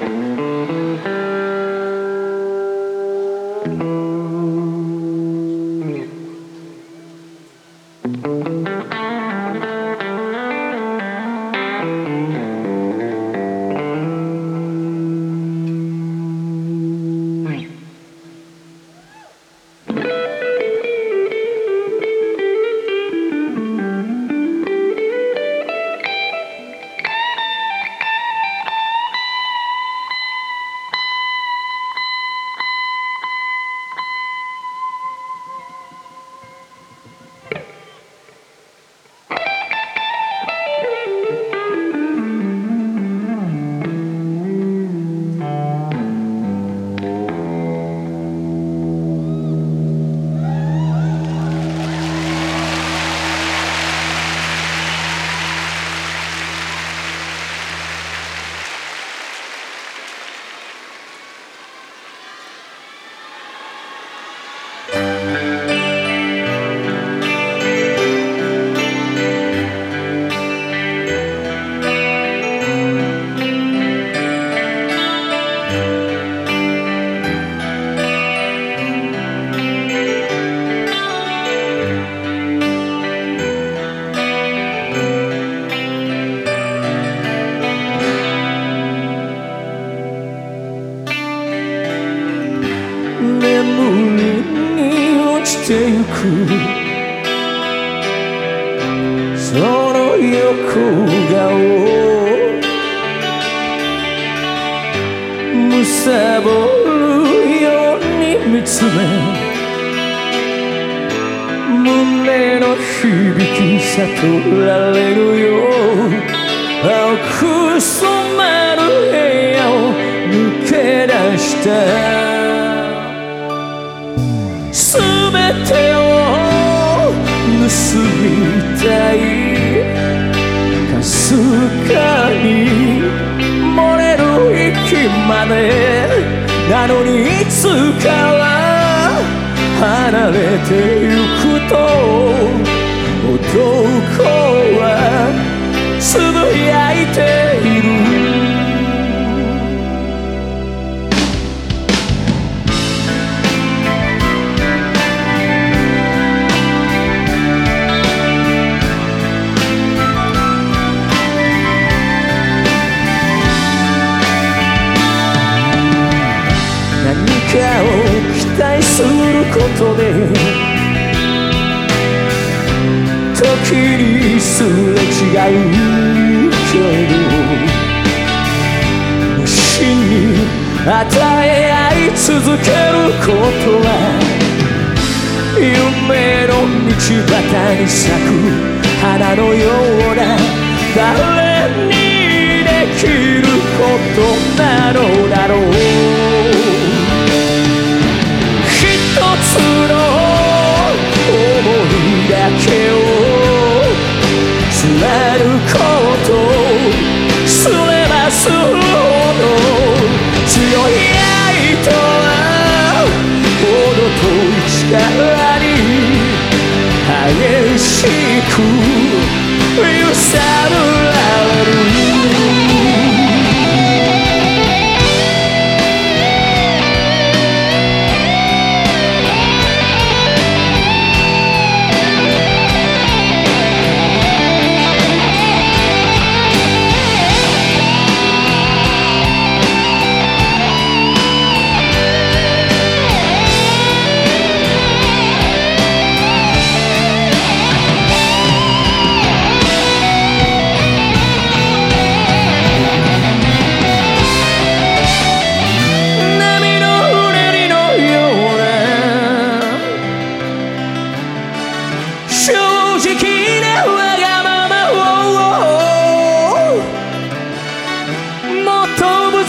Mm-hmm. 眠りに落ちてゆく。その横顔むさぼるように見つめ胸の響き悟られるよ青く染まる部屋を抜け出した。てを盗みたい。かすかに漏れる息までなのにいつかは離れてゆくと男ことで時にすれ違うけど無心に与え合い続けることは夢の道端に咲く花のような誰にできることなのだろうしく揺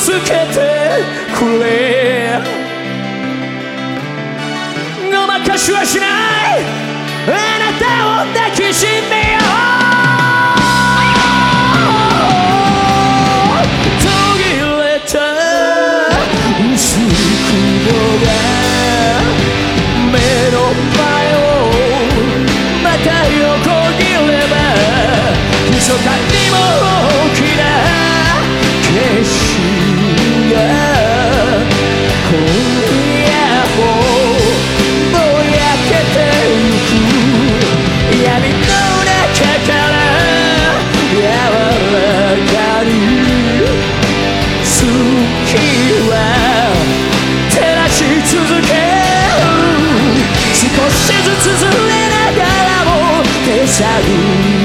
つけてくれごまかしはしないあなたを抱きしめよう。途切れた。薄い雲が目の前をまた。横切れば密かにも passado